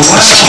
What?